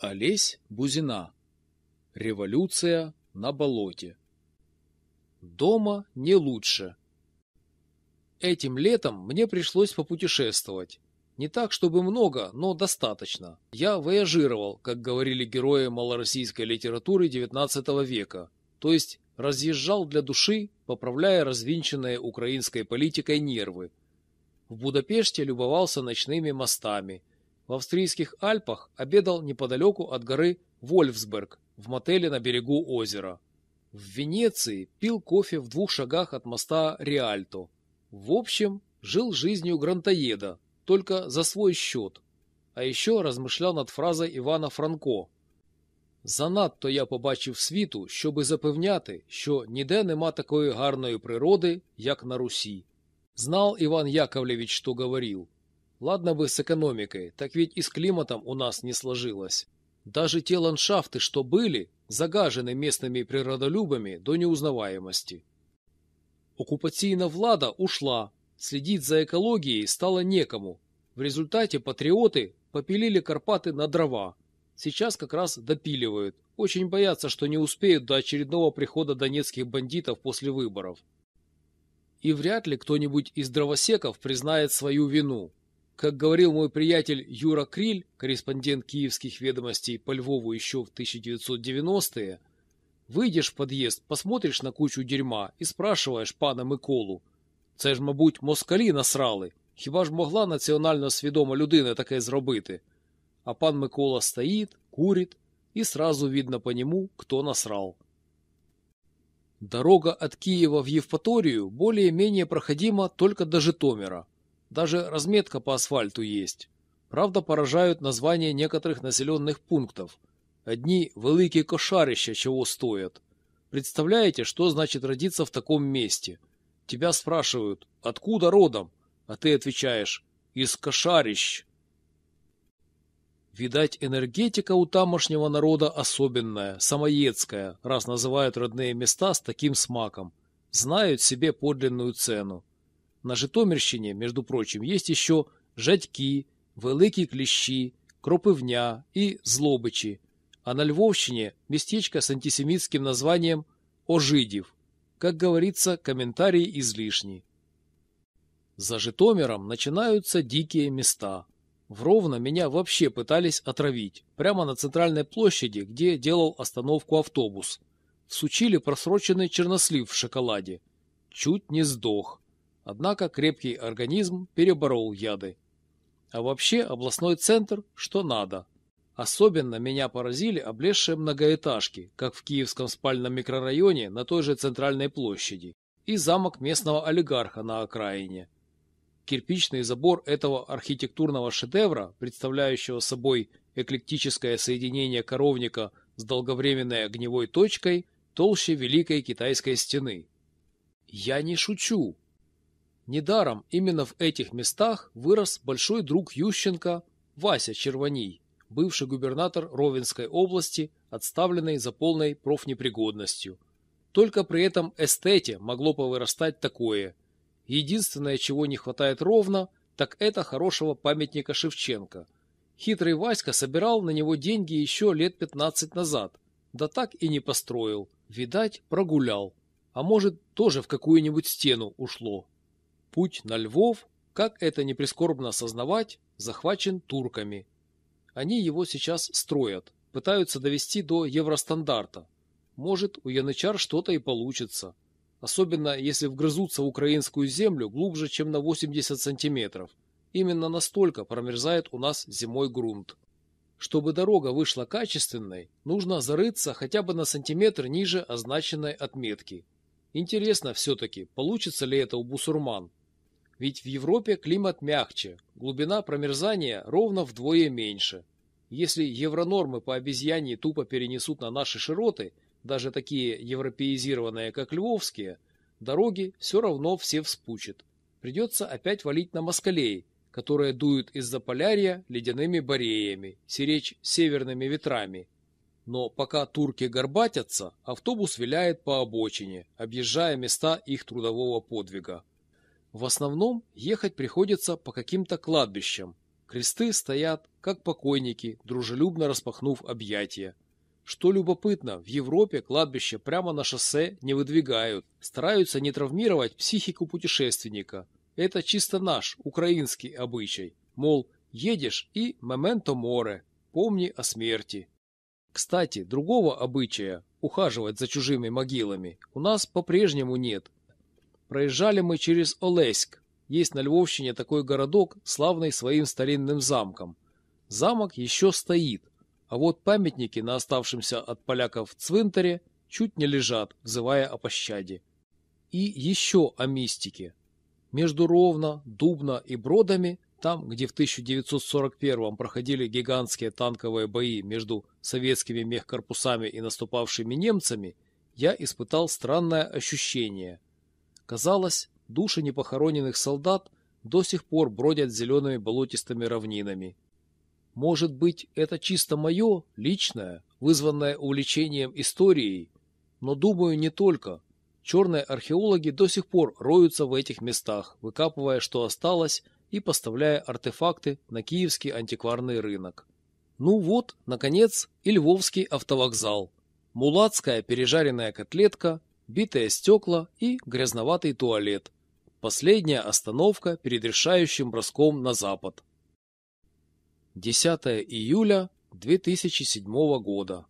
Олесь Бузина. Революция на болоте. Дома не лучше. Этим летом мне пришлось попутешествовать. Не так, чтобы много, но достаточно. Я вояжировал, как говорили герои малороссийской литературы XIX века, то есть разъезжал для души, поправляя развинченные украинской политикой нервы. В Будапеште любовался ночными мостами, в австрийских Альпах обедал неподалеку от горы Вольфсберг в мотеле на берегу озера. В Венеции пил кофе в двух шагах от моста Риальто. В общем, жил жизнью грантоеда, только за свой счет. А еще размышлял над фразой Івана Франко. Занадто я побачив світу, щоби запевняти, що ніде нема такої гарної природи, як на Русі. Знал Иван Яковлевич, что говорил. Ладно бы с экономикой, так ведь и с климатом у нас не сложилось. Даже те ландшафты, что были, загажены местными природолюбами до неузнаваемости. Оккупаційна влада ушла, следить за экологией стало некому. В результате патриоты попилили Карпаты на дрова. Сейчас как раз допиливают. Очень боятся, что не успеют до очередного прихода донецких бандитов после выборов. И вряд ли кто-нибудь из дровосеков признает свою вину. Как говорил мой приятель Юра Криль, корреспондент киевских ведомостей по Львову еще в 1990-е, выйдешь в подъезд, посмотришь на кучу дерьма и спрашиваешь пана Миколу, це ж, мабуть, москалі насрали, хіба ж могла національно свідома людина таке зробити? А пан Микола стоит, курит, и сразу видно по нему, кто насрал. Дорога от Киева в Евпаторию более-менее проходима только до Житомира. Даже разметка по асфальту есть. Правда, поражают названия некоторых населенных пунктов. Одни великие кошарища чего стоят. Представляете, что значит родиться в таком месте? Тебя спрашивают, откуда родом? А ты отвечаешь, из кошарищ. Видать, энергетика у тамошнего народа особенная, самоедская, раз называют родные места с таким смаком. Знают себе подлинную цену. На Житомирщине, между прочим, есть еще жадьки, великі клещи, кропивня и злобичи, а на Львовщине местечко с антисемитским названием Ожидев. Как говорится, комментарии излишни. За Житомиром начинаются дикие места. В Ровно меня вообще пытались отравить, прямо на центральной площади, где делал остановку автобус. Всучили просроченный чернослив в шоколаде. Чуть не сдох. Однако крепкий организм переборол яды. А вообще областной центр что надо. Особенно меня поразили облезшие многоэтажки, как в киевском спальном микрорайоне на той же центральной площади, и замок местного олигарха на окраине. Кирпичный забор этого архитектурного шедевра, представляющего собой эклектическое соединение коровника с долговременной огневой точкой, толще Великой Китайской стены. Я не шучу. Недаром именно в этих местах вырос большой друг Ющенко Вася Червоний, бывший губернатор Ровенской области, отставленный за полной профнепригодностью. Только при этом эстете могло повырастать такое. Единственное, чего не хватает ровно, так это хорошего памятника Шевченко. Хитрый Васька собирал на него деньги еще лет 15 назад, да так и не построил. Видать, прогулял. А может, тоже в какую-нибудь стену ушло. Путь на Львов, как это не прискорбно осознавать, захвачен турками. Они его сейчас строят, пытаются довести до евростандарта. Может, у янычар что-то и получится. Особенно, если вгрызутся в украинскую землю глубже, чем на 80 сантиметров. Именно настолько промерзает у нас зимой грунт. Чтобы дорога вышла качественной, нужно зарыться хотя бы на сантиметр ниже означенной отметки. Интересно все-таки, получится ли это у бусурман. Ведь в Европе климат мягче, глубина промерзания ровно вдвое меньше. Если евронормы по обезьяньи тупо перенесут на наши широты, даже такие европеизированные, как львовские, дороги все равно все вспучат. Придется опять валить на москалей, которые дуют из-за полярья ледяными бореями, сиречь северными ветрами. Но пока турки горбатятся, автобус виляет по обочине, объезжая места их трудового подвига. В основном ехать приходится по каким-то кладбищам. Кресты стоят, как покойники, дружелюбно распахнув объятия. Что любопытно, в Европе кладбище прямо на шоссе не выдвигают, стараются не травмировать психику путешественника. Это чисто наш, украинский обычай. Мол, едешь и «моменто море», помни о смерти. Кстати, другого обычая – ухаживать за чужими могилами – у нас по-прежнему нет. Проезжали мы через Олеськ. Есть на Львовщине такой городок, славный своим старинным замком. Замок еще стоит, а вот памятники на оставшемся от поляков цвинтаре чуть не лежат, взывая о пощаде. И еще о мистике. Между Ровно, Дубно и Бродами, там, где в 1941 проходили гигантские танковые бои между советскими мехкорпусами и наступавшими немцами, я испытал странное ощущение. Казалось, души непохороненных солдат до сих пор бродят зелеными болотистыми равнинами. Может быть, это чисто мое, личное, вызванное увлечением историей, но думаю не только. Черные археологи до сих пор роются в этих местах, выкапывая, что осталось, и поставляя артефакты на киевский антикварный рынок. Ну вот, наконец, и Львовский автовокзал. Мулацкая пережаренная котлетка, битые стекла и грязноватый туалет. Последняя остановка перед решающим броском на запад. 10 июля 2007 года.